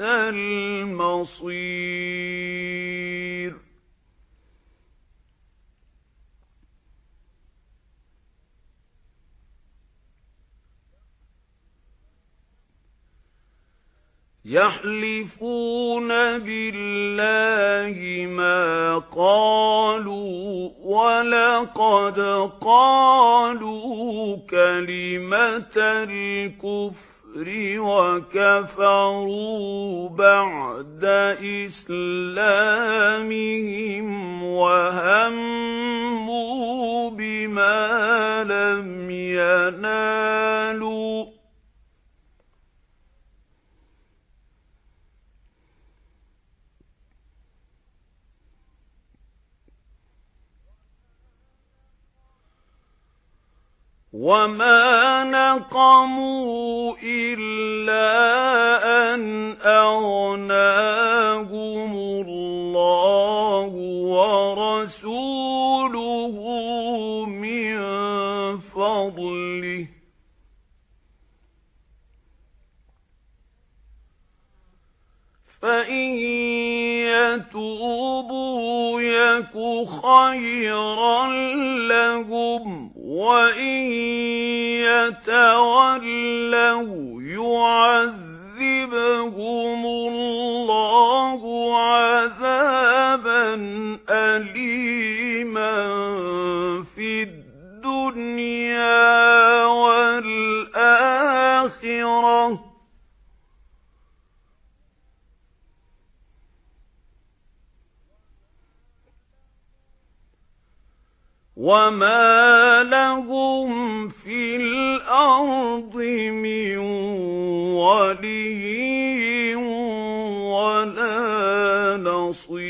الْمَصِيرُ. يَحْلِفُونَ بِاللَّهِ مَا قَالُوا وَلَقَدْ قَالُوا كَلِمَةَ الْكُفْرِ وَكَفَرُوا بَعْدَ إِسْلَامِهِمْ وَهَمُّوا بِمَا لَمْ وَمَا نَقَمُوا إِلَّا أَن أَغْنَاهُمُ اللَّهُ وَرَسُولُهُ مِن فَضْلِهِ فَإِن يَتُوبُوا يَكُ خَيْرًا لَّهُمْ وَإِن يَتَوَلَّوْا يُعَذِّبْهُمُ اللَّهُ عَذَابًا أَلِيمًا فِي الدُّنْيَا وَمَا لَهُمْ فِي الْأَرْضِ مِنْ وَلِيٍّ وَلَا نَصِيرٍ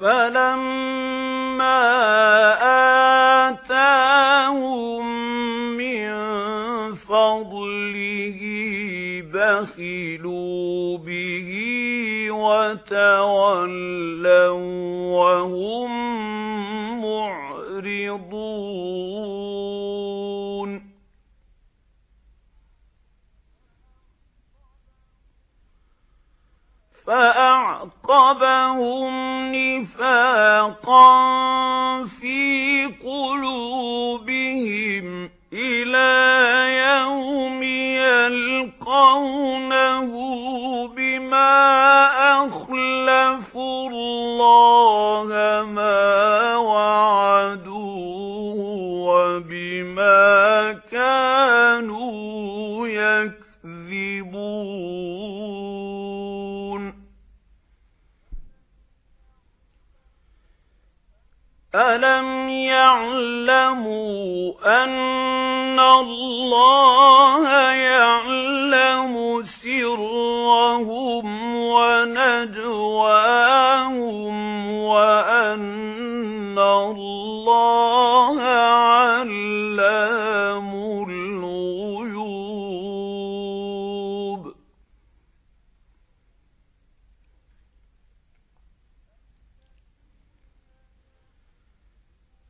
فَلَمَّا آتَاهُم مِّن فَضْلِهِ بَخِلُوا بِهِ وَتَوَلَّوْا وَهُم فَأَعْقَبَهُمْ نِفَاقًا فِي قُلُوبِهِمْ إِلَى يَوْمِ يَلْقَوْنَهُ بِمَا أَخْلَفُوا اللَّهَ مَا أَلَمْ يَعْلَمُوا أَنَّ اللَّهَ يَعْلَمُ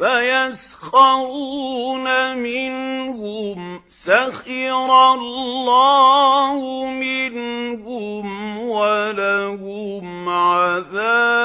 فَيَسْخَرُونَ مِنْهُمْ سَخِرَ اللَّهُ مِنْهُمْ وَلَهُمْ عَذَابٌ